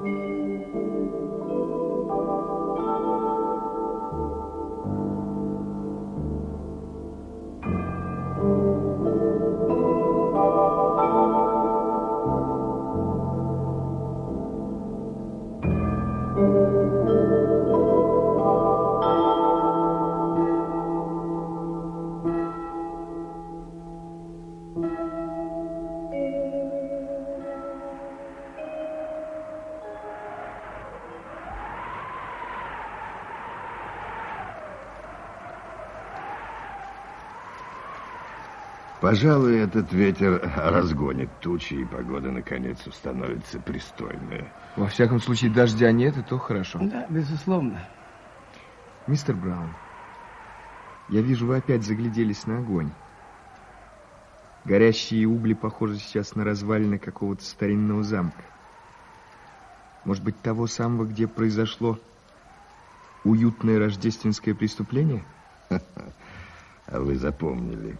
Müzik Пожалуй, этот ветер разгонит тучи, и погода, наконец, установится пристойная. Во всяком случае, дождя нет, и то хорошо. Да, безусловно. Мистер Браун, я вижу, вы опять загляделись на огонь. Горящие угли похожи сейчас на развалины какого-то старинного замка. Может быть, того самого, где произошло уютное рождественское преступление? А вы запомнили.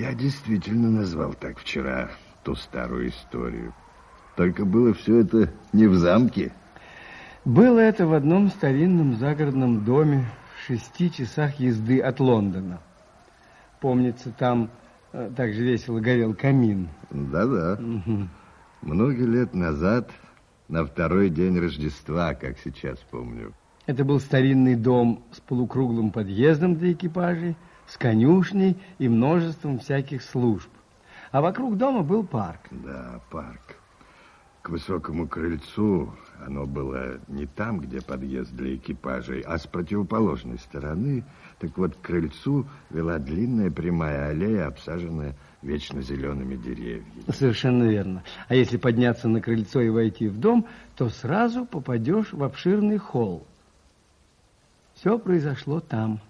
Я действительно назвал так вчера ту старую историю. Только было все это не в замке. Было это в одном старинном загородном доме в шести часах езды от Лондона. Помнится, там э, так же весело горел камин. Да-да. Угу. Многие лет назад, на второй день Рождества, как сейчас помню. Это был старинный дом с полукруглым подъездом для экипажей, с конюшней и множеством всяких служб. А вокруг дома был парк. Да, парк. К высокому крыльцу оно было не там, где подъезд для экипажей, а с противоположной стороны. Так вот, к крыльцу вела длинная прямая аллея, обсаженная вечно зелеными деревьями. Совершенно верно. А если подняться на крыльцо и войти в дом, то сразу попадешь в обширный холл. Все произошло там.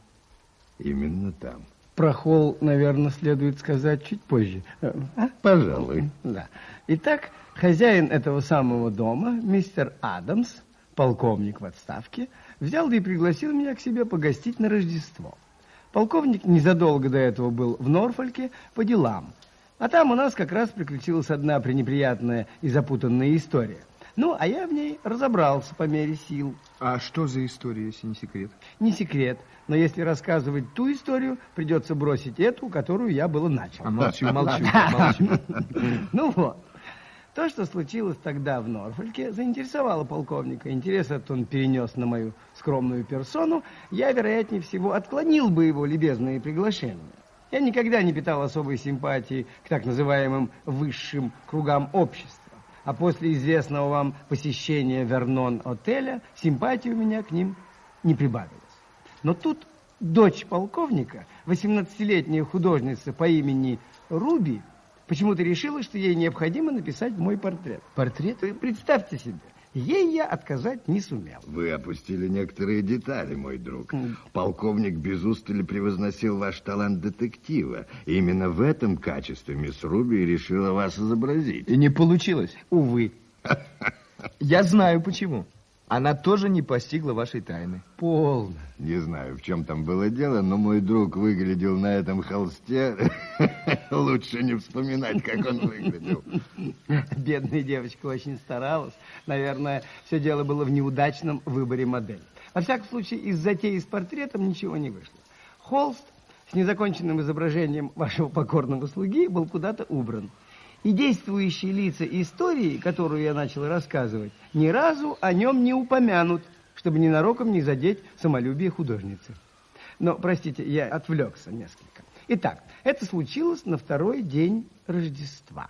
Именно там. Про холл, наверное, следует сказать чуть позже. А? Пожалуй. Да. Итак, хозяин этого самого дома, мистер Адамс, полковник в отставке, взял и пригласил меня к себе погостить на Рождество. Полковник незадолго до этого был в Норфольке по делам. А там у нас как раз приключилась одна пренеприятная и запутанная история. Ну, а я в ней разобрался по мере сил. А что за история, если не секрет? Не секрет. Но если рассказывать ту историю, придется бросить эту, которую я было начал. А молчу, молчу, молчу. Ну вот. То, что случилось тогда в Норфольке, заинтересовало полковника. Интерес этот он перенес на мою скромную персону. Я, вероятнее всего, отклонил бы его любезные приглашения. Я никогда не питал особой симпатии к так называемым высшим кругам общества. А после известного вам посещения Вернон-отеля симпатии у меня к ним не прибавилось. Но тут дочь полковника, 18-летняя художница по имени Руби, почему-то решила, что ей необходимо написать мой портрет. Портрет? Представьте себе, ей я отказать не сумел. Вы опустили некоторые детали, мой друг. Полковник без устали превозносил ваш талант детектива. И именно в этом качестве мисс Руби решила вас изобразить. И не получилось. Увы. Я знаю почему. Она тоже не постигла вашей тайны. Полно. Не знаю, в чем там было дело, но мой друг выглядел на этом холсте. Лучше не вспоминать, как он выглядел. Бедная девочка очень старалась. Наверное, все дело было в неудачном выборе модели. Во всяком случае, из затеи с портретом ничего не вышло. Холст с незаконченным изображением вашего покорного слуги был куда-то убран. И действующие лица истории, которую я начал рассказывать, ни разу о нем не упомянут, чтобы ненароком не задеть самолюбие художницы. Но, простите, я отвлекся несколько. Итак, это случилось на второй день Рождества.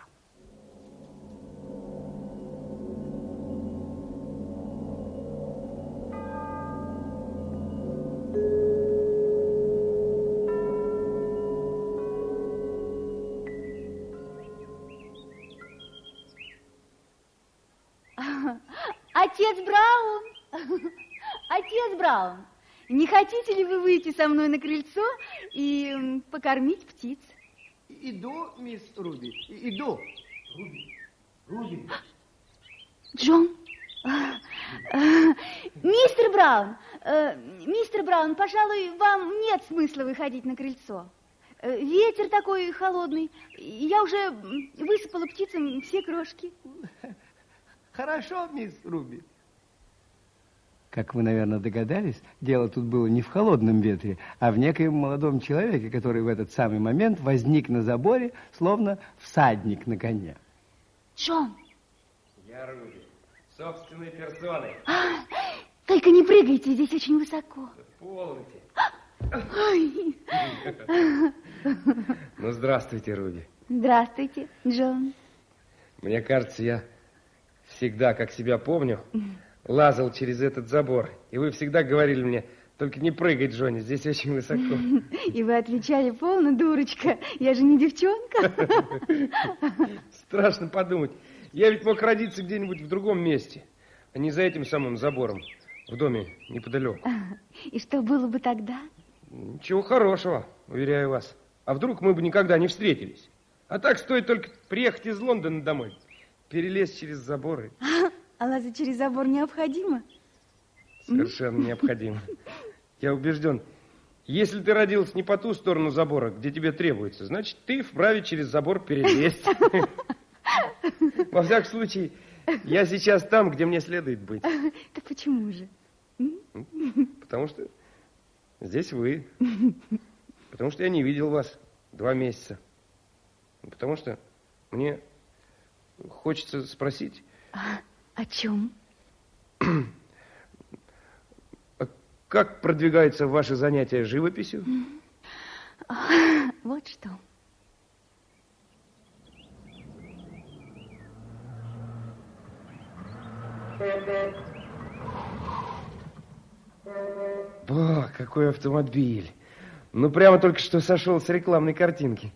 Отец Браун! Отец Браун, не хотите ли вы выйти со мной на крыльцо и покормить птиц? Иду, мисс Руби, иду. Руби, Руби. Джон, мистер Браун, э, мистер Браун, пожалуй, вам нет смысла выходить на крыльцо. Э, ветер такой холодный. Я уже высыпала птицам все крошки. Хорошо, мисс Руби. Как вы, наверное, догадались, дело тут было не в холодном ветре, а в некоем молодом человеке, который в этот самый момент возник на заборе, словно всадник на коне. Джон! Я Руби, собственной персоной. А, только не прыгайте, здесь очень высоко. Полноте. Ой. Ну, здравствуйте, Руби. Здравствуйте, Джон. Мне кажется, я всегда, как себя помню, лазал через этот забор. И вы всегда говорили мне, только не прыгай, Джонни, здесь очень высоко. И вы отвечали, полно, дурочка, я же не девчонка. Страшно подумать. Я ведь мог родиться где-нибудь в другом месте, а не за этим самым забором, в доме неподалеку. И что было бы тогда? Ничего хорошего, уверяю вас. А вдруг мы бы никогда не встретились? А так стоит только приехать из Лондона домой, перелезть через заборы. А лазать через забор необходимо? Совершенно необходимо. Я убежден, если ты родился не по ту сторону забора, где тебе требуется, значит, ты вправе через забор перелезть. Во всяком случае, я сейчас там, где мне следует быть. Да почему же? Потому что здесь вы. Потому что я не видел вас два месяца. Потому что мне хочется спросить... О чем? А как продвигаются ваши занятия живописью? Вот что. О, какой автомобиль. Ну, прямо только что сошел с рекламной картинки.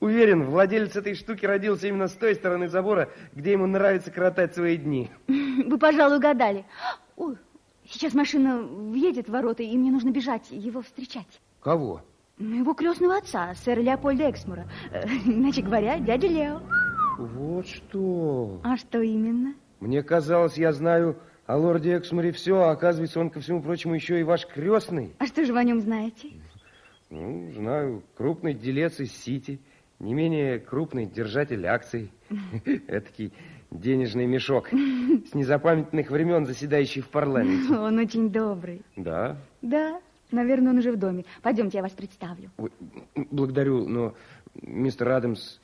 Уверен, владелец этой штуки родился именно с той стороны забора, где ему нравится коротать свои дни. Вы, пожалуй, угадали. Ой, сейчас машина въедет в ворота, и мне нужно бежать его встречать. Кого? Его крестного отца, сэра Леопольда Эксмура. Э, иначе говоря, дядя Лео. Вот что. А что именно? Мне казалось, я знаю о лорде Эксмуре все, а оказывается, он, ко всему прочему, еще и ваш крестный. А что же вы о нем знаете? Ну, знаю, крупный делец из Сити, не менее крупный держатель акций. Этакий денежный мешок с незапамятных времен, заседающий в парламенте. Он очень добрый. Да? Да, наверное, он уже в доме. Пойдемте, я вас представлю. Ой, благодарю, но мистер Адамс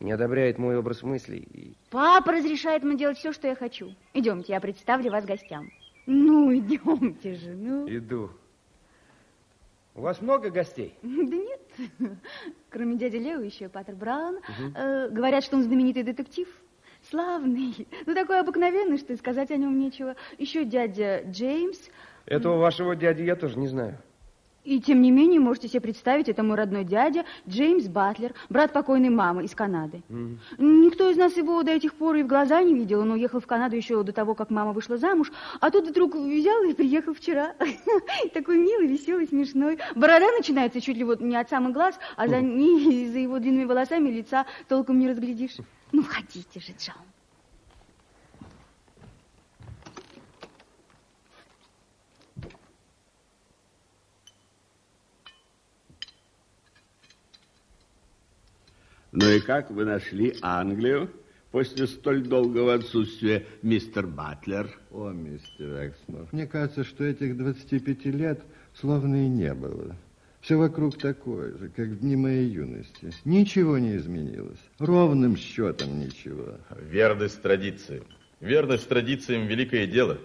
не одобряет мой образ мыслей. Папа разрешает мне делать все, что я хочу. Идемте, я представлю вас гостям. Ну, идемте же, ну. Иду. У вас много гостей? Да нет. Кроме дяди Лео еще Паттер Браун. Угу. Э, говорят, что он знаменитый детектив. Славный. Ну, такой обыкновенный, что и сказать о нем нечего. Еще дядя Джеймс. Этого вашего дяди я тоже не знаю. И тем не менее, можете себе представить, это мой родной дядя Джеймс Батлер, брат покойной мамы из Канады. Mm. Никто из нас его до этих пор и в глаза не видел. Он уехал в Канаду еще до того, как мама вышла замуж. А тут вдруг взял и приехал вчера. Такой милый, веселый, смешной. Борода начинается чуть ли вот не от самых глаз, а за, не, за его длинными волосами лица толком не разглядишь. Ну, входите же, Джон. Ну и как вы нашли Англию после столь долгого отсутствия, мистер Батлер? О, мистер Эксмор, мне кажется, что этих 25 лет словно и не было. Все вокруг такое же, как в дни моей юности. Ничего не изменилось. Ровным счетом ничего. Верность традициям. Верность традициям – великое дело.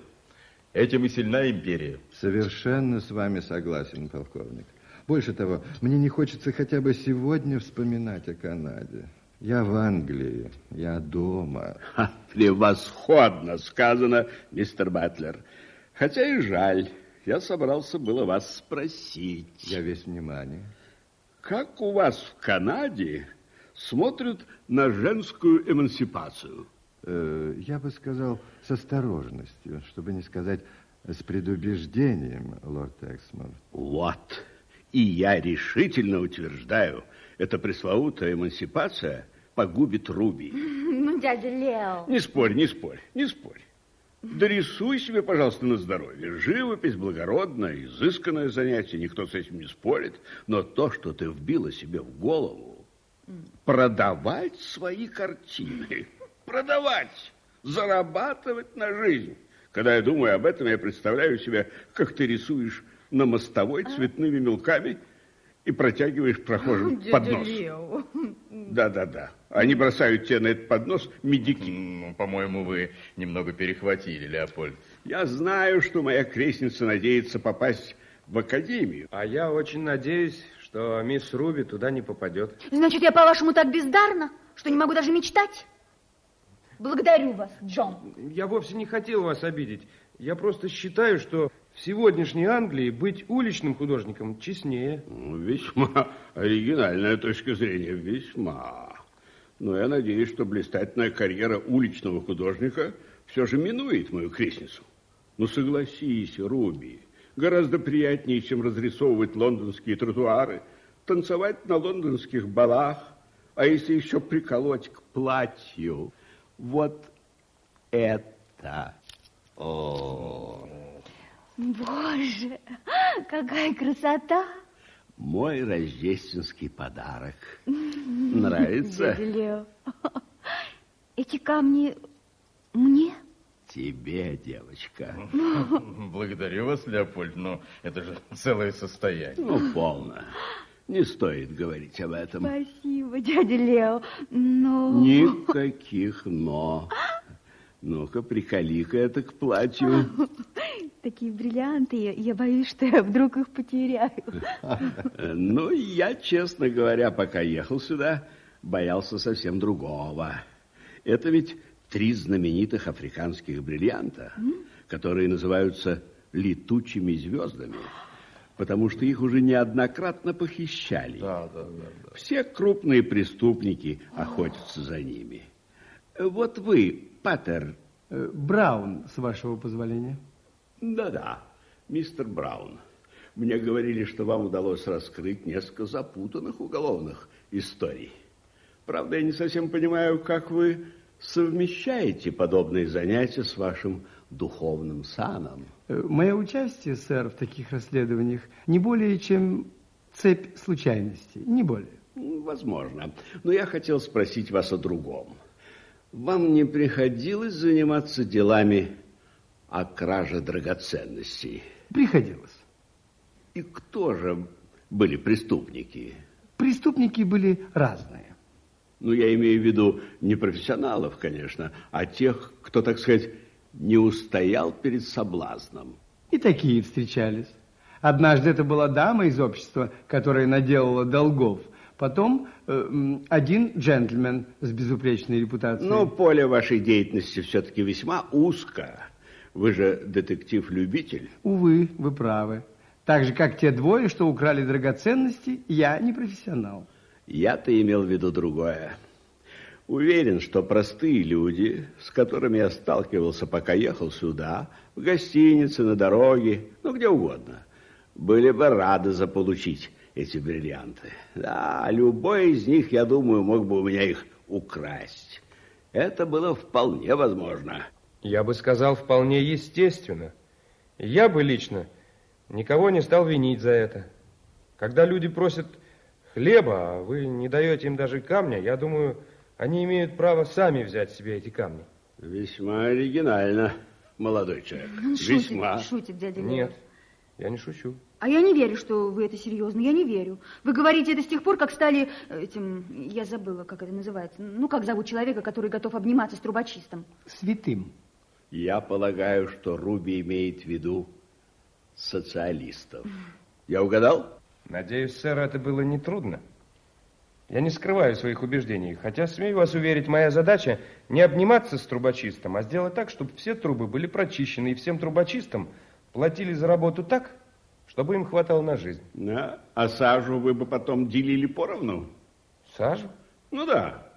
Этим и сильна империя. Совершенно с вами согласен, полковник. Больше того, мне не хочется хотя бы сегодня вспоминать о Канаде. Я в Англии, я дома. Ха, превосходно сказано, мистер Батлер. Хотя и жаль, я собрался было вас спросить. Я весь внимание. Как у вас в Канаде смотрят на женскую эмансипацию? Э, я бы сказал, с осторожностью, чтобы не сказать с предубеждением, лорд Эксмор. Вот. И я решительно утверждаю, эта пресловутая эмансипация погубит Руби. Ну, дядя Лео. Не спорь, не спорь, не спорь. Дорисуй себе, пожалуйста, на здоровье. Живопись благородное, изысканное занятие, никто с этим не спорит. Но то, что ты вбила себе в голову, продавать свои картины, продавать, Зарабатывать на жизнь. Когда я думаю об этом, я представляю себе, как ты рисуешь на мостовой цветными мелками и протягиваешь прохожим поднос. Да-да-да. Они бросают тебе на этот поднос медики. Ну, по-моему, вы немного перехватили, Леопольд. Я знаю, что моя крестница надеется попасть в академию. А я очень надеюсь, что мисс Руби туда не попадет. Значит, я, по-вашему, так бездарна, что не могу даже мечтать? Благодарю вас, Джон. Я вовсе не хотел вас обидеть. Я просто считаю, что в сегодняшней Англии быть уличным художником честнее. Ну, Весьма оригинальная точка зрения, весьма. Но я надеюсь, что блистательная карьера уличного художника все же минует мою крестницу. Ну, согласись, Руби, гораздо приятнее, чем разрисовывать лондонские тротуары, танцевать на лондонских балах, а если еще приколоть к платью вот это. О, Боже, какая красота! мой рождественский подарок. Нравится? Дядя Лео. Эти камни мне? Тебе, девочка. Благодарю вас, Леопольд, но это же целое состояние. Ну, полно. Не стоит говорить об этом. Спасибо, дядя Лео. Но... Никаких «но». Ну-ка, приколи-ка это к платью. Такие бриллианты, я, боюсь, что я вдруг их потеряю. Ну, я, честно говоря, пока ехал сюда, боялся совсем другого. Это ведь три знаменитых африканских бриллианта, которые называются летучими звездами, потому что их уже неоднократно похищали. Да, да, да. Все крупные преступники охотятся за ними. Вот вы, Паттер, Э, Браун, с вашего позволения. Да-да, мистер Браун. Мне говорили, что вам удалось раскрыть несколько запутанных уголовных историй. Правда, я не совсем понимаю, как вы совмещаете подобные занятия с вашим духовным саном. Э, Мое участие, сэр, в таких расследованиях не более чем цепь случайностей, не более. Возможно. Но я хотел спросить вас о другом. Вам не приходилось заниматься делами о краже драгоценностей? Приходилось. И кто же были преступники? Преступники были разные. Ну, я имею в виду не профессионалов, конечно, а тех, кто, так сказать, не устоял перед соблазном. И такие встречались. Однажды это была дама из общества, которая наделала долгов. Потом э, один джентльмен с безупречной репутацией. Но поле вашей деятельности все-таки весьма узко. Вы же детектив-любитель. Увы, вы правы. Так же, как те двое, что украли драгоценности, я не профессионал. Я-то имел в виду другое. Уверен, что простые люди, с которыми я сталкивался, пока ехал сюда, в гостинице, на дороге, ну, где угодно, были бы рады заполучить эти бриллианты. Да, любой из них, я думаю, мог бы у меня их украсть. Это было вполне возможно. Я бы сказал, вполне естественно. Я бы лично никого не стал винить за это. Когда люди просят хлеба, а вы не даете им даже камня, я думаю, они имеют право сами взять себе эти камни. Весьма оригинально, молодой человек. Он шутит, Весьма. шутит, дядя Лео. Нет, я не шучу. А я не верю, что вы это серьезно. Я не верю. Вы говорите это с тех пор, как стали этим... Я забыла, как это называется. Ну, как зовут человека, который готов обниматься с трубочистом? Святым. Я полагаю, что Руби имеет в виду социалистов. Я угадал? Надеюсь, сэр, это было нетрудно. Я не скрываю своих убеждений, хотя, смею вас уверить, моя задача не обниматься с трубочистом, а сделать так, чтобы все трубы были прочищены, и всем трубочистам платили за работу так, чтобы им хватало на жизнь. Да. А сажу вы бы потом делили поровну? Сажу? Ну да.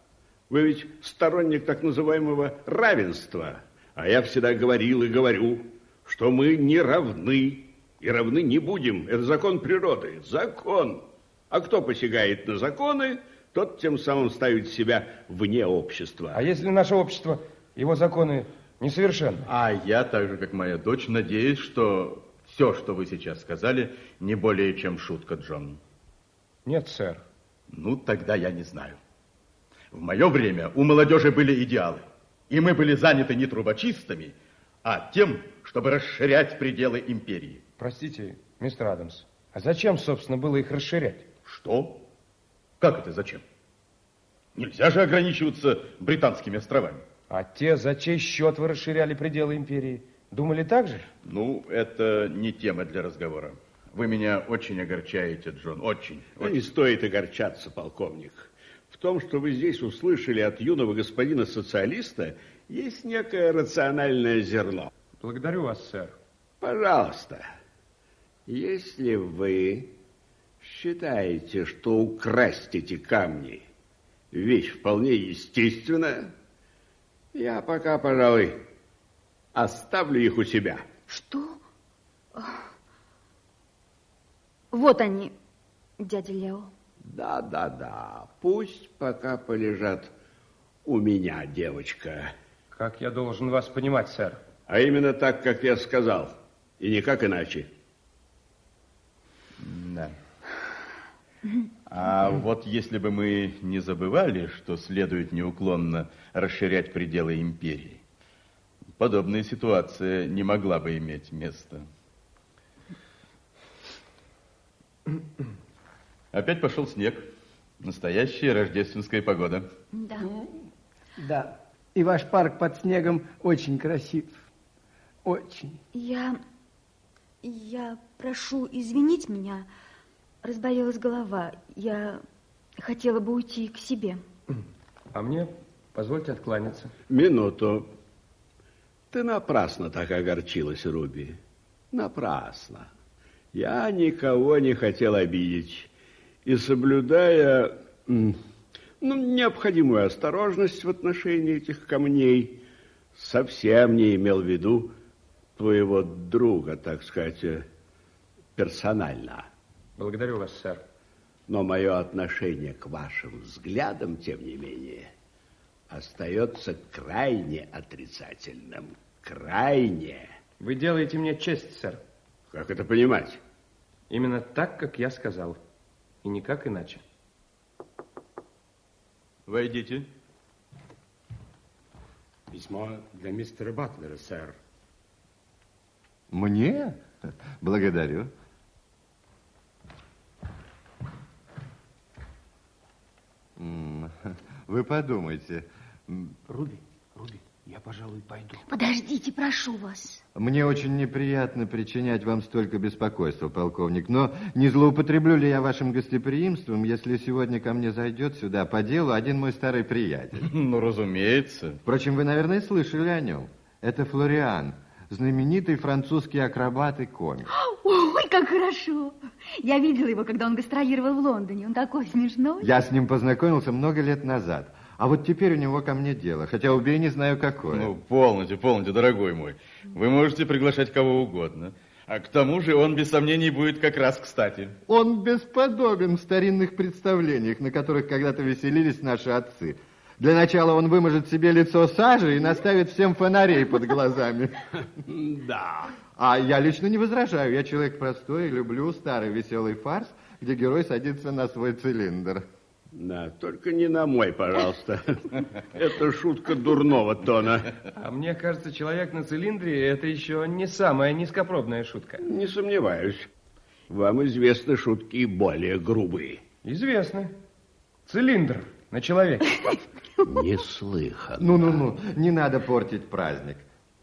Вы ведь сторонник так называемого равенства. А я всегда говорил и говорю, что мы не равны. И равны не будем. Это закон природы. Закон. А кто посягает на законы, тот тем самым ставит себя вне общества. А если наше общество, его законы несовершенны? А я, так же, как моя дочь, надеюсь, что все, что вы сейчас сказали, не более чем шутка, Джон. Нет, сэр. Ну, тогда я не знаю. В мое время у молодежи были идеалы. И мы были заняты не трубочистами, а тем, чтобы расширять пределы империи. Простите, мистер Адамс, а зачем, собственно, было их расширять? Что? Как это зачем? Нельзя же ограничиваться британскими островами. А те, за чей счет вы расширяли пределы империи, думали так же? Ну, это не тема для разговора. Вы меня очень огорчаете, Джон, очень. Ну, очень. не стоит огорчаться, полковник. В том, что вы здесь услышали от юного господина социалиста, есть некое рациональное зерно. Благодарю вас, сэр. Пожалуйста, если вы считаете, что украсть эти камни вещь вполне естественная, я пока, пожалуй, оставлю их у себя. Что? Вот они, дядя Лео. Да, да, да, пусть пока полежат у меня, девочка. Как я должен вас понимать, сэр? А именно так, как я сказал, и никак иначе. Да. А вот если бы мы не забывали, что следует неуклонно расширять пределы империи, подобная ситуация не могла бы иметь места. Опять пошел снег. Настоящая рождественская погода. Да. Да. И ваш парк под снегом очень красив. Очень. Я... Я прошу извинить меня. Разболелась голова. Я хотела бы уйти к себе. А мне позвольте откланяться. Минуту. Ты напрасно так огорчилась, Руби. Напрасно. Я никого не хотел обидеть. И соблюдая ну, необходимую осторожность в отношении этих камней, совсем не имел в виду твоего друга, так сказать, э, персонально. Благодарю вас, сэр. Но мое отношение к вашим взглядам, тем не менее, остается крайне отрицательным. Крайне. Вы делаете мне честь, сэр. Как это понимать? Именно так, как я сказал. И никак иначе. Войдите. Письмо для мистера Батлера, сэр. Мне? Благодарю. Вы подумайте. Руби, Руби, я, пожалуй, пойду. Подождите, прошу вас. Мне очень неприятно причинять вам столько беспокойства, полковник, но не злоупотреблю ли я вашим гостеприимством, если сегодня ко мне зайдет сюда по делу один мой старый приятель? Ну, разумеется. Впрочем, вы, наверное, слышали о нем. Это Флориан, знаменитый французский акробат и комик. Ой, как хорошо. Я видела его, когда он гастролировал в Лондоне. Он такой смешной. Я с ним познакомился много лет назад. А вот теперь у него ко мне дело, хотя убей не знаю какое. Ну, полноте, полноте, дорогой мой. Вы можете приглашать кого угодно. А к тому же он, без сомнений, будет как раз кстати. Он бесподобен в старинных представлениях, на которых когда-то веселились наши отцы. Для начала он выможет себе лицо сажей и наставит всем фонарей под глазами. Да. А я лично не возражаю. Я человек простой и люблю старый веселый фарс, где герой садится на свой цилиндр. Да, только не на мой, пожалуйста. Это шутка дурного тона. А мне кажется, человек на цилиндре это еще не самая низкопробная шутка. Не сомневаюсь. Вам известны шутки и более грубые. Известно. Цилиндр на человеке. Неслыханно. Ну-ну-ну, не надо портить праздник.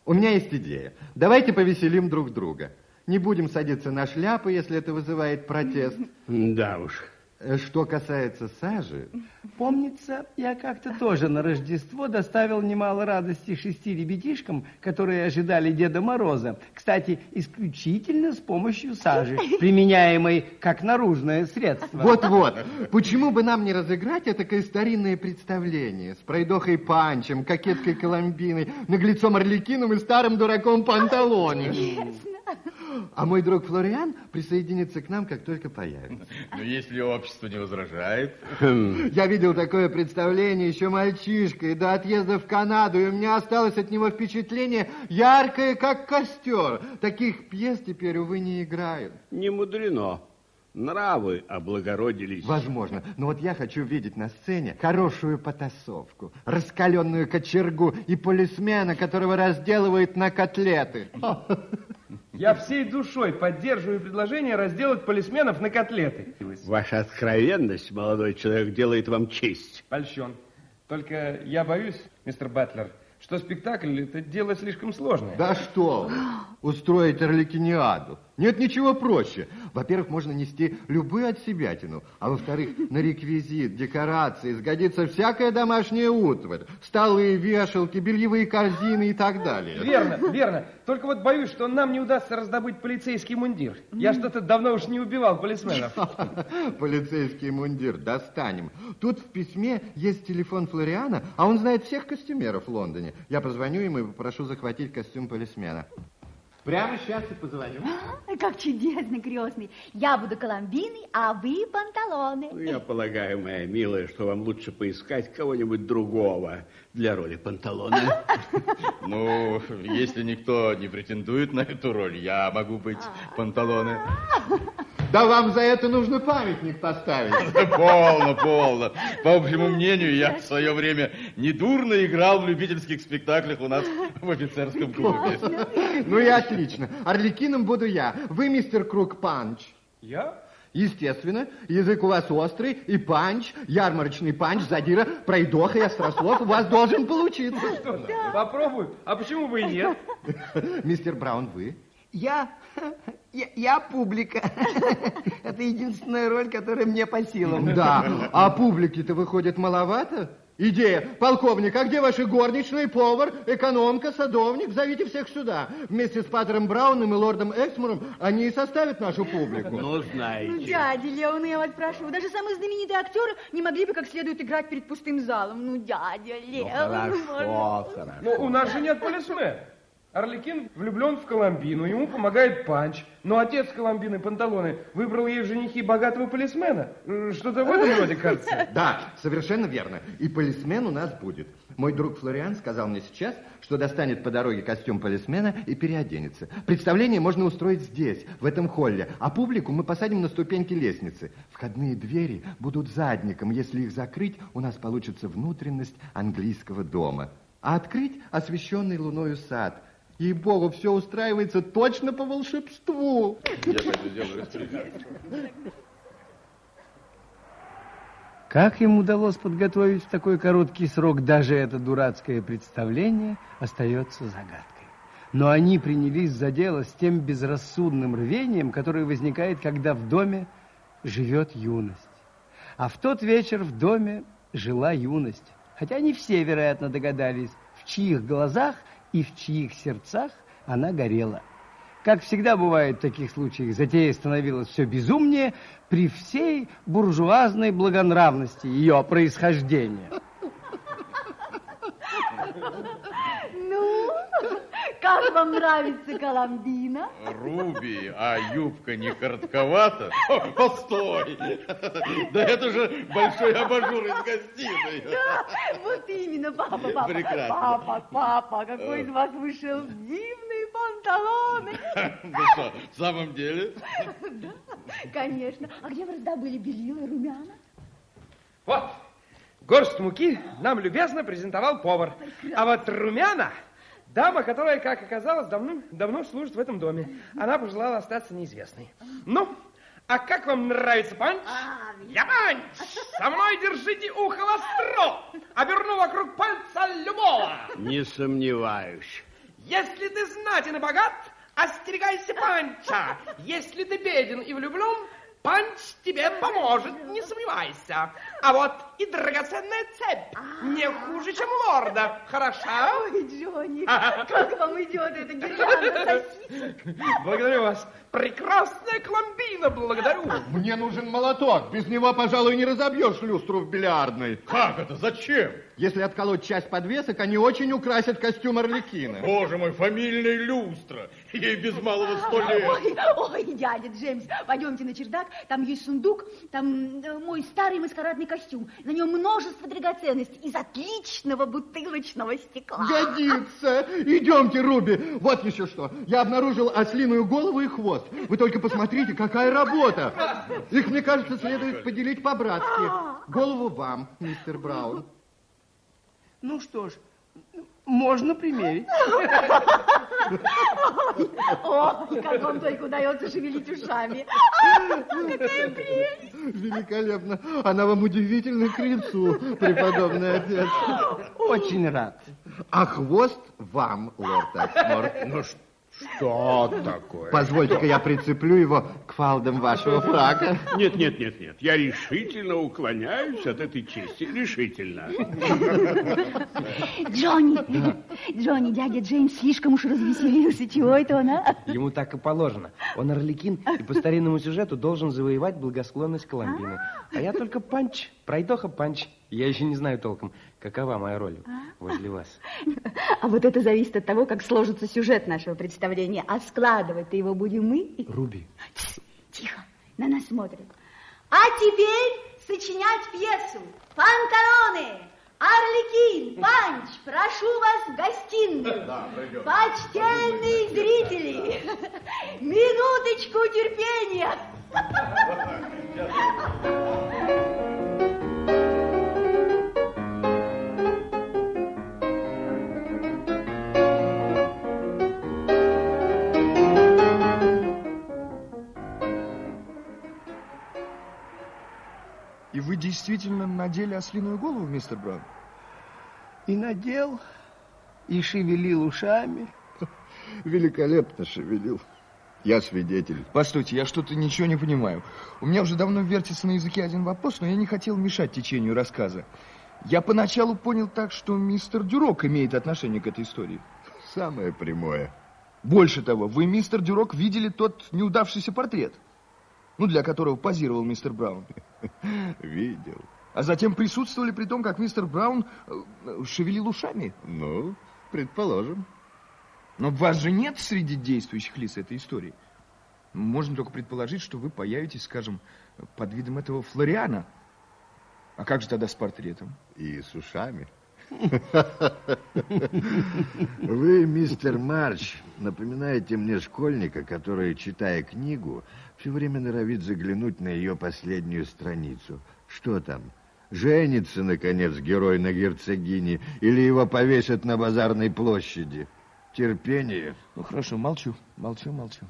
У меня есть идея. Давайте повеселим друг друга. Не будем садиться на шляпы, если это вызывает протест. Да уж. Э, Что касается сажи, Помнится, я как-то тоже на Рождество доставил немало радости шести ребятишкам, которые ожидали Деда Мороза. Кстати, исключительно с помощью сажи, применяемой как наружное средство. Вот-вот. Почему бы нам не разыграть это старинное представление с пройдохой Панчем, кокеткой Коломбиной, наглецом Орликином и старым дураком Панталоне? А мой друг Флориан присоединится к нам, как только появится. Но если общество не возражает... Я видел такое представление еще мальчишкой до отъезда в Канаду, и у меня осталось от него впечатление яркое, как костер. Таких пьес теперь, увы, не играют. Не мудрено. Нравы облагородились. Возможно. Но вот я хочу видеть на сцене хорошую потасовку, раскаленную кочергу и полисмена, которого разделывают на котлеты. Я всей душой поддерживаю предложение разделать полисменов на котлеты. Ваша откровенность, молодой человек, делает вам честь. Польщен. Только я боюсь, мистер Батлер, что спектакль это дело слишком сложное. Да что вы, устроить орликиниаду. Нет ничего проще. Во-первых, можно нести любую отсебятину, а во-вторых, на реквизит, декорации сгодится всякая домашняя утварь. Столы, вешалки, бельевые корзины и так далее. Верно, верно. Только вот боюсь, что нам не удастся раздобыть полицейский мундир. Я что-то давно уж не убивал полисменов. Полицейский мундир, достанем. Тут в письме есть телефон Флориана, а он знает всех костюмеров в Лондоне. Я позвоню ему и попрошу захватить костюм полисмена. Прямо сейчас и позвоню. Ой, Как чудесно, крестный. Я буду Коломбиной, а вы панталоны. Ну, я полагаю, моя милая, что вам лучше поискать кого-нибудь другого для роли панталона. Ну, если никто не претендует на эту роль, я могу быть Панталоне. Да вам за это нужно памятник поставить. Полно, полно. По общему мнению, я в свое время недурно играл в любительских спектаклях у нас в офицерском клубе. Ну и отлично. Арлекином буду я. Вы, мистер Круг, панч. Я? Естественно, язык у вас острый, и панч, ярмарочный панч, задира, пройдоха и острослов у вас должен получиться. Попробую. А почему бы и нет? Мистер Браун, вы? Я, я, я публика. Это единственная роль, которая мне по силам. Да, а публики-то выходит маловато? Идея. Полковник, а где ваши горничные, повар, экономка, садовник? Зовите всех сюда. Вместе с Патером Брауном и лордом Эксмором они и составят нашу публику. Ну, Ну, знаете. дядя Леон, я вас прошу, даже самые знаменитые актеры не могли бы как следует играть перед пустым залом. Ну, дядя Леон. Хорошо, хорошо. Но у нас же нет полисмена. Орликин влюблен в Коломбину, ему помогает Панч. Но отец Коломбины Панталоны выбрал ей в женихи богатого полисмена. Что-то в этом роде, кажется. Да, совершенно верно. И полисмен у нас будет. Мой друг Флориан сказал мне сейчас, что достанет по дороге костюм полисмена и переоденется. Представление можно устроить здесь, в этом холле, а публику мы посадим на ступеньки лестницы. Входные двери будут задником. Если их закрыть, у нас получится внутренность английского дома. А открыть освещенный луною сад. Ей-богу, все устраивается точно по волшебству. Я пойду. Как им удалось подготовить в такой короткий срок даже это дурацкое представление, остается загадкой. Но они принялись за дело с тем безрассудным рвением, которое возникает, когда в доме живет юность. А в тот вечер в доме жила юность. Хотя не все, вероятно, догадались, в чьих глазах и в чьих сердцах она горела. Как всегда бывает в таких случаях, затея становилась все безумнее при всей буржуазной благонравности ее происхождения. Как вам нравится Коломбина? Руби, а юбка не коротковата? О, Постой! Да это же большой абажур из гостиной. Да, вот именно, папа, папа. Прекрасно. Папа, папа, какой из вас вышел дивный панталоны. Ну что, в самом деле? Конечно. А где вы раздобыли белила и румяна? Вот, горсть муки нам любезно презентовал повар. А вот румяна, дама, которая, как оказалось, давно, давно служит в этом доме. Она пожелала остаться неизвестной. Ну, а как вам нравится панч? Я панч! Со мной держите ухо востро! Оберну вокруг пальца любого! Не сомневаюсь. Если ты знатен и богат, остерегайся панча. Если ты беден и влюблен, панч тебе поможет, не сомневайся. А вот и драгоценная цепь не хуже, чем лорда. Хороша? Ой, Джонни, как вам идет эта гирлянда сосисок? Благодарю вас. Прекрасная Коломбина, благодарю. Мне нужен молоток. Без него, пожалуй, не разобьешь люстру в бильярдной. Как это? Зачем? Если отколоть часть подвесок, они очень украсят костюм Орликина. Боже мой, фамильная люстра. Ей без малого сто лет. Ой, ой, дядя Джеймс, пойдемте на чердак, там есть сундук, там э, мой старый маскарадный костюм. На нем множество драгоценностей из отличного бутылочного стекла. Годится. Идемте, Руби. Вот еще что. Я обнаружил ослиную голову и хвост. Вы только посмотрите, какая работа. Их, мне кажется, следует поделить по-братски. Голову вам, мистер Браун. Ну что ж, можно примерить. О, как вам только удается шевелить ушами. А, какая прелесть. Великолепно. Она вам удивительно к лицу, преподобный отец. Очень рад. А хвост вам, лорд Эксмор. Ну что? Что такое? Позвольте-ка я прицеплю его к фалдам вашего фрака. Нет, нет, нет, нет. Я решительно уклоняюсь от этой чести. Решительно. Джонни, Джонни, дядя Джеймс слишком уж развеселился. Чего это он, а? Ему так и положено. Он Орликин и по старинному сюжету должен завоевать благосклонность Коломбины. А я только панч, пройдоха панч. Я еще не знаю толком, какова моя роль возле вас. А вот это зависит от того, как сложится сюжет нашего представления. А складывать-то его будем мы. Руби. Тихо, на нас смотрят. А теперь сочинять пьесу. Панталоне, Арлекин, Панч, прошу вас в гостиную. Почтенные зрители, минуточку терпения. И вы действительно надели ослиную голову, мистер Браун? И надел, и шевелил ушами. Великолепно шевелил. Я свидетель. Постойте, я что-то ничего не понимаю. У меня уже давно вертится на языке один вопрос, но я не хотел мешать течению рассказа. Я поначалу понял так, что мистер Дюрок имеет отношение к этой истории. Самое прямое. Больше того, вы, мистер Дюрок, видели тот неудавшийся портрет, ну, для которого позировал мистер Браун. Видел. А затем присутствовали при том, как мистер Браун э, шевелил ушами. Ну, предположим. Но вас же нет среди действующих лиц этой истории. Можно только предположить, что вы появитесь, скажем, под видом этого Флориана. А как же тогда с портретом? И с ушами. Вы, мистер Марч, напоминаете мне школьника, который, читая книгу, все время норовит заглянуть на ее последнюю страницу. Что там? Женится, наконец, герой на герцогине, или его повесят на базарной площади? Терпение. Ну, хорошо, молчу, молчу, молчу.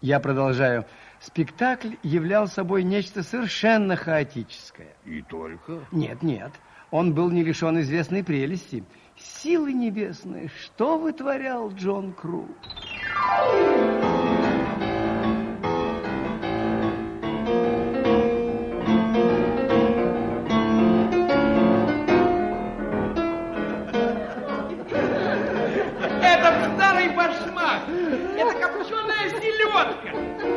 Я продолжаю. Спектакль являл собой нечто совершенно хаотическое. И только? Нет, нет. Он был не лишен известной прелести. Силы небесные, что вытворял Джон Кру? Этот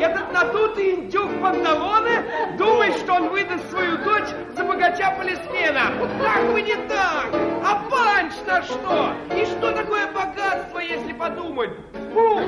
этот надутый индюк панталоны думает, что он выдаст свою дочь за богача-полисмена. Как бы не так! А панч на что? И что такое богатство, если подумать? Фу!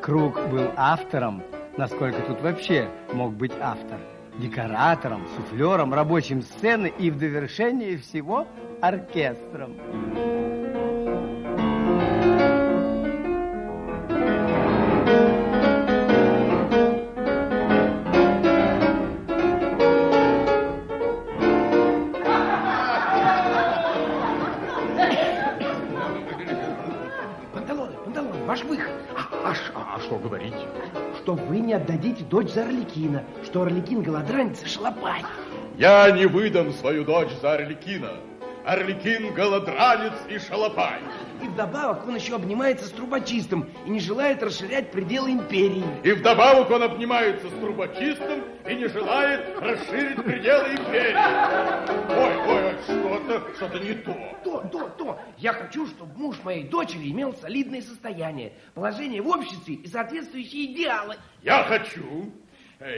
Круг был автором, насколько тут вообще мог быть автор. Декоратором, суфлером, рабочим сцены и в довершении всего оркестром. За Орликина, что Орликин голодранец и шалопай. Я не выдам свою дочь за Орликина. Орликин голодранец и шалопай. И вдобавок он еще обнимается с трубочистом и не желает расширять пределы империи. И вдобавок он обнимается с трубочистом и не желает расширить пределы империи. Ой, ой, ой, что-то, что-то не то. То, то, то. Я хочу, чтобы муж моей дочери имел солидное состояние, положение в обществе и соответствующие идеалы. Я хочу,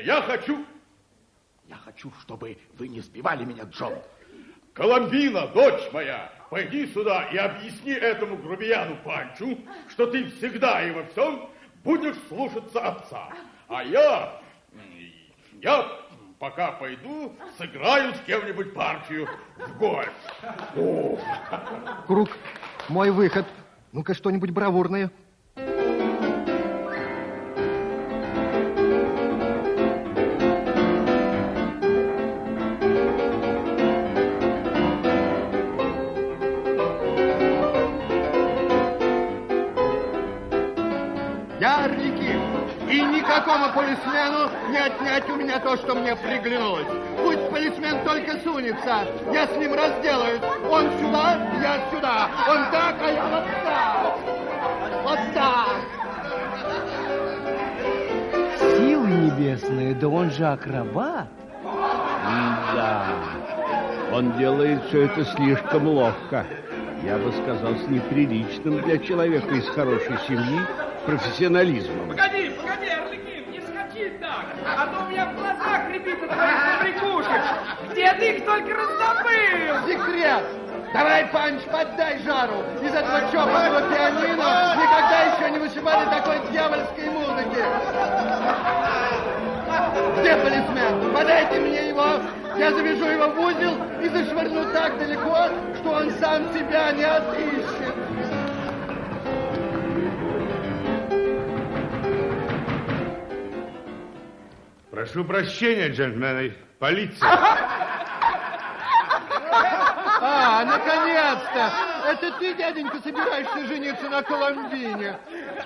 я хочу... Я хочу, чтобы вы не сбивали меня, Джон. Коломбина, дочь моя, пойди сюда и объясни этому грубияну Панчу, что ты всегда и во всем будешь слушаться отца. А я, я пока пойду, сыграю с кем-нибудь партию в гольф. Круг, мой выход. Ну-ка, что-нибудь бравурное. Никакому полисмену не отнять у меня то, что мне приглянулось. Пусть полисмен только сунется, я с ним разделаюсь. Он сюда, я сюда. Он так, а я вот так. Вот так. Силы небесные, да он же акробат. Да, он делает все это слишком ловко. Я бы сказал, с неприличным для человека из хорошей семьи профессионализмом. Погоди, Орликин, не скачи так, а то у меня в глазах от твоих побрякушек. Где ты их только раздобыл? Секрет! Давай, Панч, поддай жару! Из этого чопорного пианино никогда еще не вышибали такой дьявольской музыки! Где полисмен? Подайте мне его! Я завяжу его в узел и зашвырну так далеко, что он сам себя не отыщет. Прошу прощения, джентльмены. Полиция. А, наконец-то! Это ты, дяденька, собираешься жениться на Коломбине?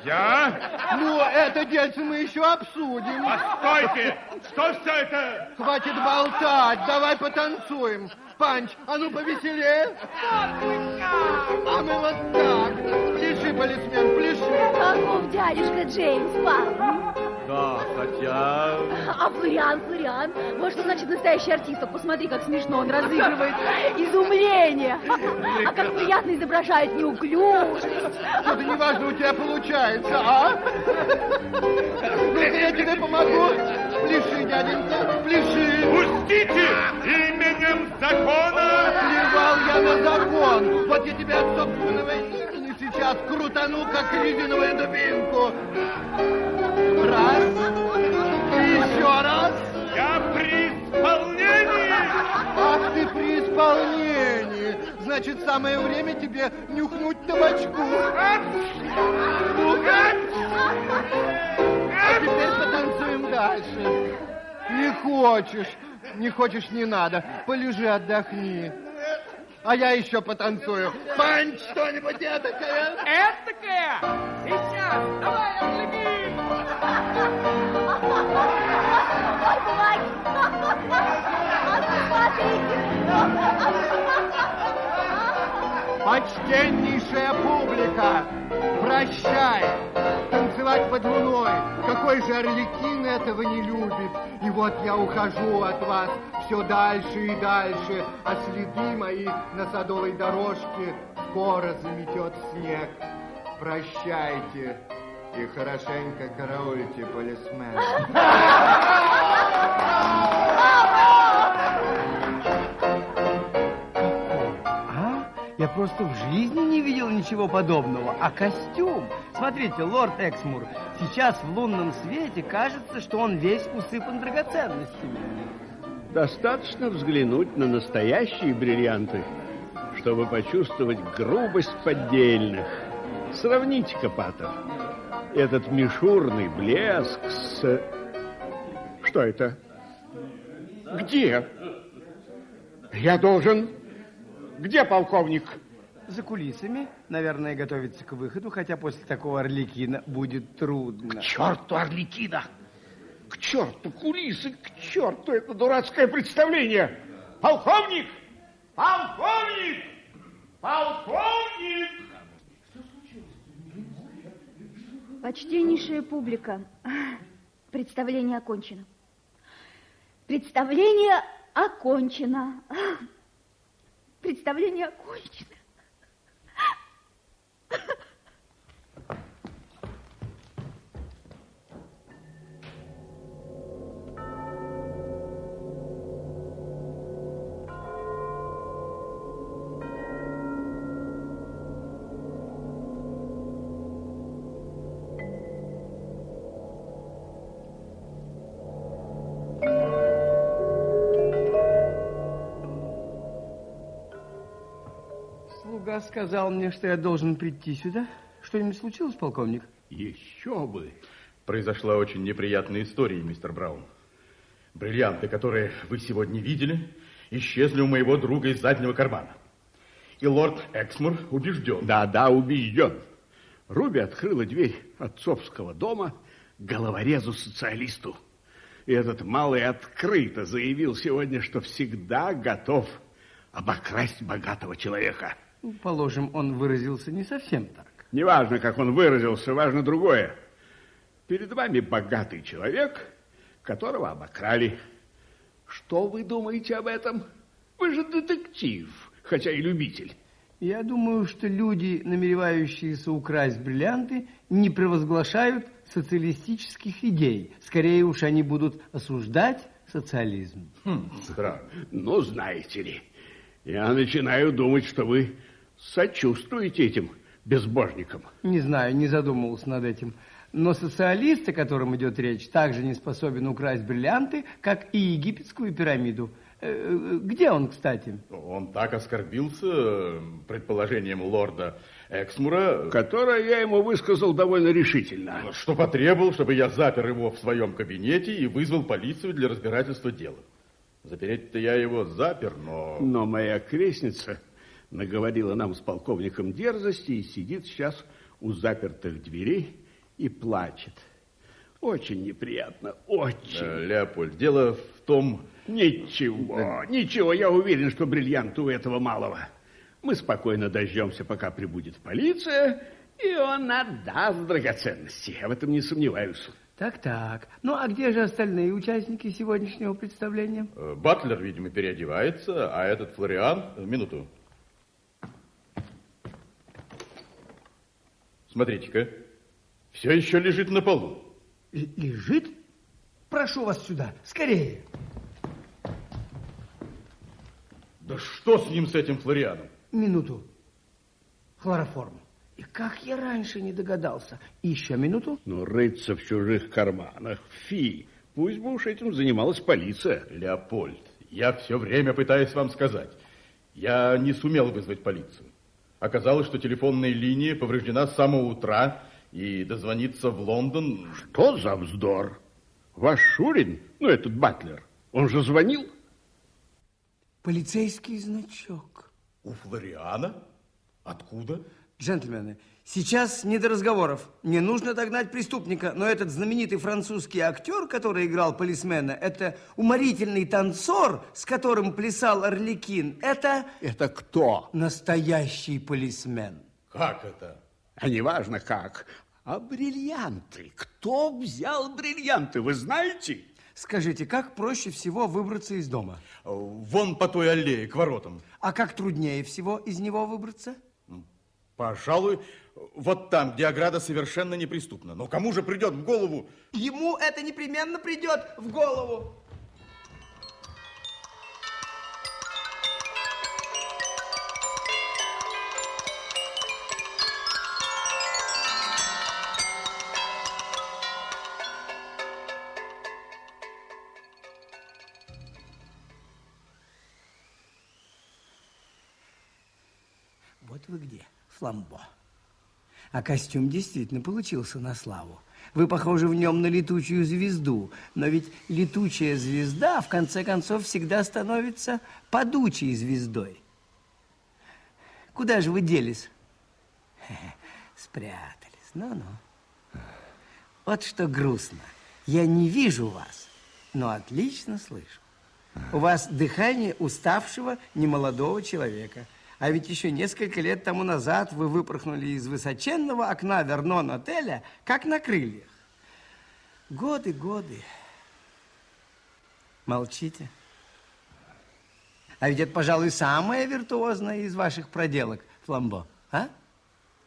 Я? Ну, это дельце мы еще обсудим. Постойте! Что все это? Хватит болтать, давай потанцуем. Панч, а ну повеселее. А мы вот так. Пляши, полисмен, пляши. Каков дядюшка Джеймс, пап? Да, хотя... А Флориан, Флориан, вот что значит настоящий артист. Вот посмотри, как смешно он разыгрывает. Изумление. А как приятно изображает неуклюжесть. Что-то неважно у тебя получается, а? Ну-ка, я тебе помогу. Пляши, дяденька, пляши. Пустите! Именем закона! Плевал я на закон. Вот я тебя от собственного имени сейчас крутану, как резиновую дубинку. Раз. И еще раз. Я при исполнении! Ах ты при исполнении. Значит, самое время тебе нюхнуть табачку. Ну-ка. А теперь потанцуем дальше. Не хочешь. Не хочешь, не надо. Полежи, отдохни. А я еще потанцую. Панч, что-нибудь этакое. Этакая? Сейчас, давай! Посмотрите! Почтеннейшая публика, прощай! Под луной. Какой же Орликин этого не любит? И вот я ухожу от вас все дальше и дальше, а следы мои на садовой дорожке скоро заметет снег. Прощайте и хорошенько караульте, полисмен. Я просто в жизни не видел ничего подобного. А костюм? Смотрите, лорд Эксмур, сейчас в лунном свете кажется, что он весь усыпан драгоценностями. Достаточно взглянуть на настоящие бриллианты, чтобы почувствовать грубость поддельных. Сравните-ка, Паттер, этот мишурный блеск с... Что это? Где? Я должен... Где полковник? За кулисами, наверное, готовится к выходу, хотя после такого Орликина будет трудно. К черту Орликина! К черту кулисы, к черту это дурацкое представление! Полковник! Полковник! Полковник! Почтеннейшая публика, представление окончено. Представление окончено. Представление окончено. Лукас сказал мне, что я должен прийти сюда. Что-нибудь случилось, полковник? Еще бы. Произошла очень неприятная история, мистер Браун. Бриллианты, которые вы сегодня видели, исчезли у моего друга из заднего кармана. И лорд Эксмур убежден. Да, да, убежден. Руби открыла дверь отцовского дома головорезу-социалисту. И этот малый открыто заявил сегодня, что всегда готов обокрасть богатого человека. Ну, положим, он выразился не совсем так. Неважно, как он выразился, важно другое. Перед вами богатый человек, которого обокрали. Что вы думаете об этом? Вы же детектив, хотя и любитель. Я думаю, что люди, намеревающиеся украсть бриллианты, не провозглашают социалистических идей. Скорее уж они будут осуждать социализм. Хм, странно. Ну, знаете ли, я начинаю думать, что вы сочувствуете этим безбожникам. Не знаю, не задумывался над этим. Но социалист, о котором идет речь, также не способен украсть бриллианты, как и египетскую пирамиду. Э, где он, кстати? Он так оскорбился предположением лорда Эксмура... Которое я ему высказал довольно решительно. Что потребовал, чтобы я запер его в своем кабинете и вызвал полицию для разбирательства дела. Запереть-то я его запер, но... Но моя крестница наговорила нам с полковником дерзости и сидит сейчас у запертых дверей и плачет. Очень неприятно, очень. Э, Леопольд, дело в том... Ничего, ничего, я уверен, что бриллиант у этого малого. Мы спокойно дождемся, пока прибудет полиция, и он отдаст драгоценности. Я в этом не сомневаюсь. Так-так. Ну, а где же остальные участники сегодняшнего представления? Э, Батлер, видимо, переодевается, а этот Флориан... э, Минуту. Смотрите-ка, все еще лежит на полу. Л лежит? Прошу вас сюда, скорее. Да что с ним, с этим Флорианом? Минуту. Хлороформ. И как я раньше не догадался. Еще минуту. Ну, рыться в чужих карманах. Фи. Пусть бы уж этим занималась полиция. Леопольд, я все время пытаюсь вам сказать. Я не сумел вызвать полицию. Оказалось, что телефонная линия повреждена с самого утра, и дозвониться в Лондон... Что за вздор? Ваш Шурин, ну, этот Батлер, он же звонил? Полицейский значок. У Флориана? Откуда? Джентльмены, сейчас не до разговоров. Мне нужно догнать преступника, но этот знаменитый французский актер, который играл полисмена, это уморительный танцор, с которым плясал Орликин, это... Это кто? Настоящий полисмен. Как это? А неважно как. А бриллианты? Кто взял бриллианты, вы знаете? Скажите, как проще всего выбраться из дома? Вон по той аллее, к воротам. А как труднее всего из него выбраться? Пожалуй, вот там, где ограда совершенно неприступна. Но кому же придет в голову... Ему это непременно придет в голову. Фламбо. А костюм действительно получился на славу. Вы похожи в нем на летучую звезду. Но ведь летучая звезда, в конце концов, всегда становится падучей звездой. Куда же вы делись? Спрятались. Ну-ну. Вот что грустно. Я не вижу вас, но отлично слышу. У вас дыхание уставшего немолодого человека. А ведь еще несколько лет тому назад вы выпорхнули из высоченного окна Вернон-отеля, как на крыльях. Годы, годы. Молчите. А ведь это, пожалуй, самое виртуозное из ваших проделок, Фламбо, а?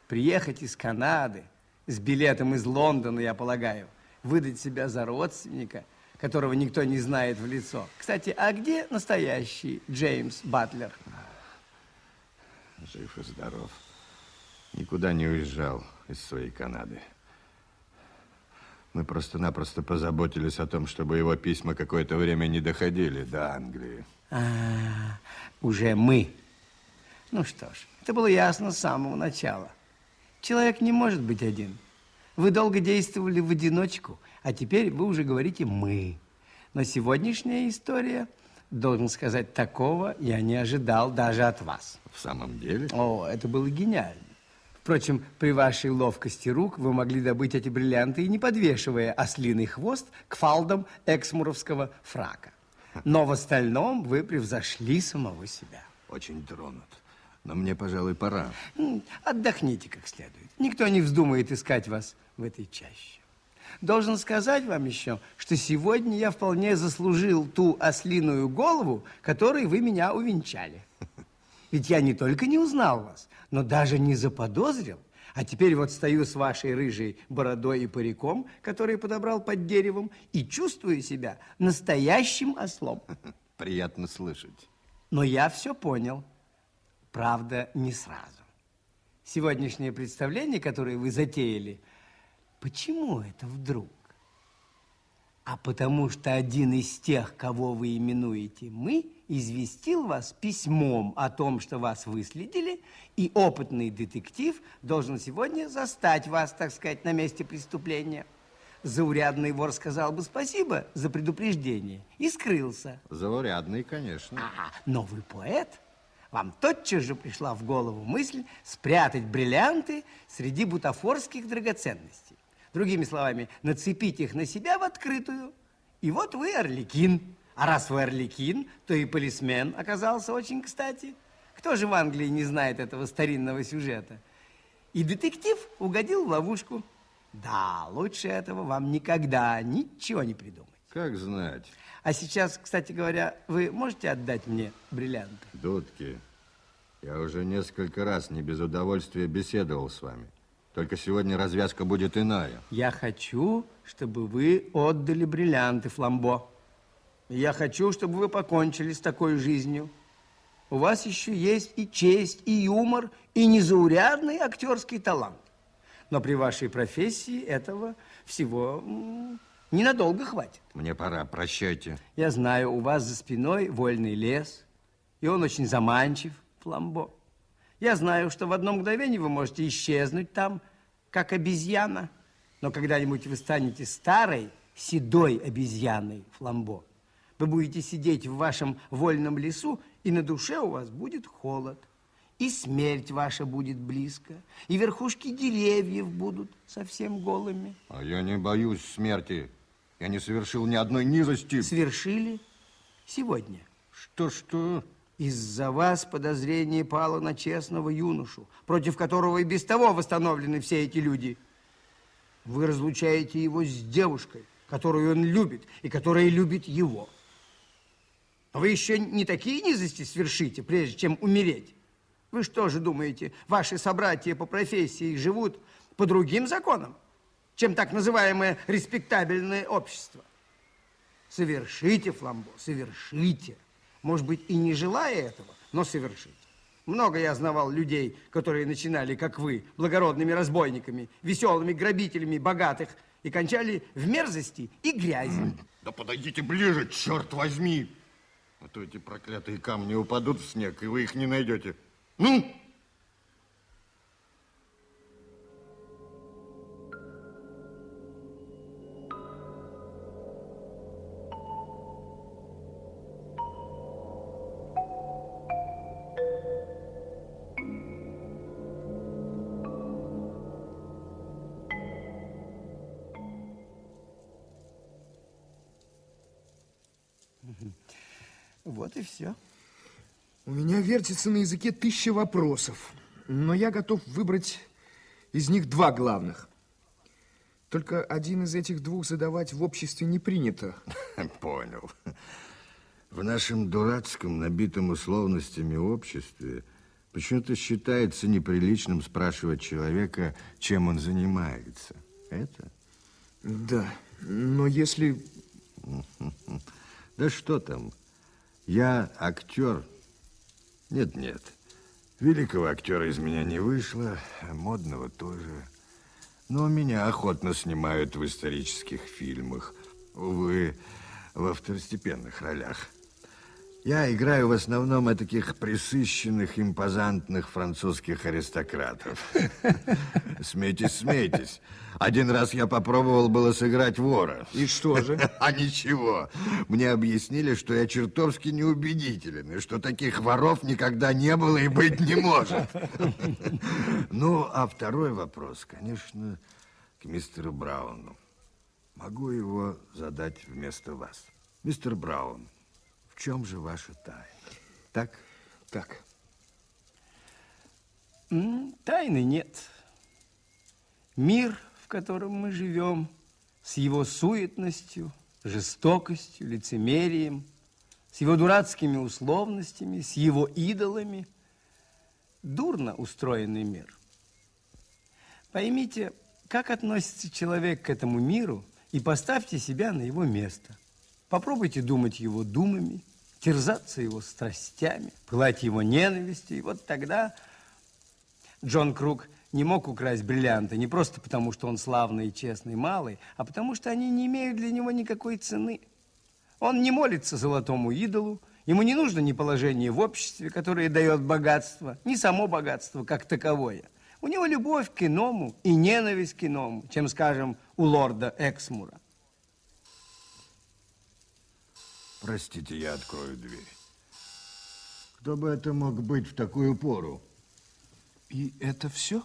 Приехать из Канады с билетом из Лондона, я полагаю, выдать себя за родственника, которого никто не знает в лицо. Кстати, а где настоящий Джеймс Батлер? Жив и здоров. Никуда не уезжал из своей Канады. Мы просто-напросто позаботились о том, чтобы его письма какое-то время не доходили до Англии. А, уже мы. Ну что ж, это было ясно с самого начала. Человек не может быть один. Вы долго действовали в одиночку, а теперь вы уже говорите «мы». Но сегодняшняя история, должен сказать, такого я не ожидал даже от вас. В самом деле? О, это было гениально. Впрочем, при вашей ловкости рук вы могли добыть эти бриллианты и не подвешивая ослиный хвост к фалдам эксмуровского фрака. Но в остальном вы превзошли самого себя. Очень тронут. Но мне, пожалуй, пора. Отдохните как следует. Никто не вздумает искать вас в этой чаще. Должен сказать вам еще, что сегодня я вполне заслужил ту ослиную голову, которой вы меня увенчали. Ведь я не только не узнал вас, но даже не заподозрил. А теперь вот стою с вашей рыжей бородой и париком, который подобрал под деревом, и чувствую себя настоящим ослом. Приятно слышать. Но я все понял. Правда, не сразу. Сегодняшнее представление, которое вы затеяли, почему это вдруг? А потому что один из тех, кого вы именуете «мы», известил вас письмом о том, что вас выследили, и опытный детектив должен сегодня застать вас, так сказать, на месте преступления. Заурядный вор сказал бы спасибо за предупреждение и скрылся. Заурядный, конечно. Ага, но вы поэт. Вам тотчас же пришла в голову мысль спрятать бриллианты среди бутафорских драгоценностей. Другими словами, нацепить их на себя в открытую. И вот вы Орликин. А раз вы Орликин, то и полисмен оказался очень кстати. Кто же в Англии не знает этого старинного сюжета? И детектив угодил в ловушку. Да, лучше этого вам никогда ничего не придумать. Как знать. А сейчас, кстати говоря, вы можете отдать мне бриллианты? Дудки, я уже несколько раз не без удовольствия беседовал с вами. Только сегодня развязка будет иная. Я хочу, чтобы вы отдали бриллианты, Фламбо. Я хочу, чтобы вы покончили с такой жизнью. У вас еще есть и честь, и юмор, и незаурядный актерский талант. Но при вашей профессии этого всего ненадолго хватит. Мне пора, прощайте. Я знаю, у вас за спиной вольный лес, и он очень заманчив, Фламбо. Я знаю, что в одно мгновение вы можете исчезнуть там, как обезьяна. Но когда-нибудь вы станете старой, седой обезьяной, Фламбо. Вы будете сидеть в вашем вольном лесу, и на душе у вас будет холод. И смерть ваша будет близко, и верхушки деревьев будут совсем голыми. А я не боюсь смерти. Я не совершил ни одной низости. Совершили сегодня. Что-что? Из-за вас подозрение пало на честного юношу, против которого и без того восстановлены все эти люди. Вы разлучаете его с девушкой, которую он любит, и которая любит его. А вы еще не такие низости свершите, прежде чем умереть. Вы что же думаете, ваши собратья по профессии живут по другим законам, чем так называемое респектабельное общество? Совершите, Фламбо, совершите. Может быть, и не желая этого, но совершить. Много я знавал людей, которые начинали, как вы, благородными разбойниками, веселыми грабителями богатых и кончали в мерзости и грязи. Да подойдите ближе, черт возьми! А то эти проклятые камни упадут в снег, и вы их не найдете. Ну! Вертится на языке тысяча вопросов, но я готов выбрать из них два главных. Только один из этих двух задавать в обществе не принято. Понял. В нашем дурацком, набитом условностями обществе почему-то считается неприличным спрашивать человека, чем он занимается. Это? Да, но если... Да что там? Я актер. Нет-нет. Великого актера из меня не вышло, а модного тоже. Но меня охотно снимают в исторических фильмах. Увы, во второстепенных ролях. Я играю в основном таких присыщенных, импозантных французских аристократов. Смейтесь, смейтесь. Один раз я попробовал было сыграть вора. И что же? А ничего. Мне объяснили, что я чертовски неубедителен, и что таких воров никогда не было и быть не может. Ну, а второй вопрос, конечно, к мистеру Брауну. Могу его задать вместо вас. Мистер Браун, чем же ваша тайна? Так? Так. Тайны нет. Мир, в котором мы живем, с его суетностью, жестокостью, лицемерием, с его дурацкими условностями, с его идолами, дурно устроенный мир. Поймите, как относится человек к этому миру, и поставьте себя на его место. Попробуйте думать его думами, терзаться его страстями, пылать его ненавистью. И вот тогда Джон Круг не мог украсть бриллианты не просто потому, что он славный и честный малый, а потому что они не имеют для него никакой цены. Он не молится золотому идолу, ему не нужно ни положение в обществе, которое дает богатство, ни само богатство как таковое. У него любовь к иному и ненависть к иному, чем, скажем, у лорда Эксмура. Простите, я открою дверь. Кто бы это мог быть в такую пору? И это все?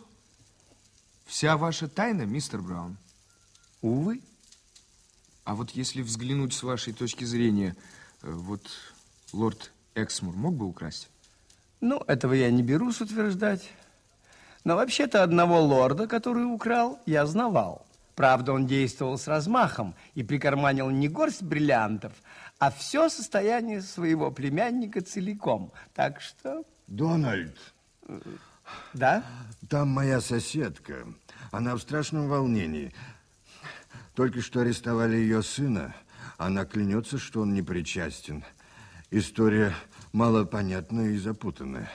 Вся ваша тайна, мистер Браун? Увы. А вот если взглянуть с вашей точки зрения, э, вот лорд Эксмур мог бы украсть? Ну, этого я не берусь утверждать. Но вообще-то одного лорда, который украл, я знавал. Правда, он действовал с размахом и прикарманил не горсть бриллиантов, а все состояние своего племянника целиком. Так что... Дональд. Да? Там моя соседка. Она в страшном волнении. Только что арестовали ее сына. Она клянется, что он не причастен. История малопонятная и запутанная.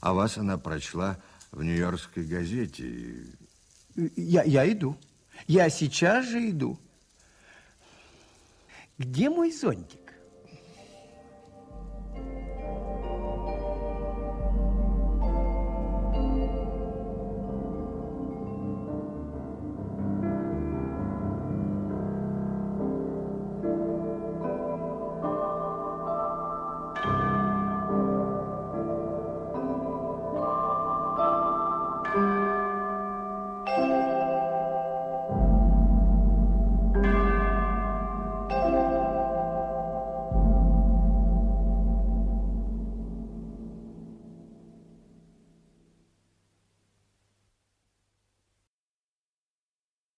А вас она прочла в Нью-Йоркской газете. Я, я иду. Я сейчас же иду. Где мой зонтик?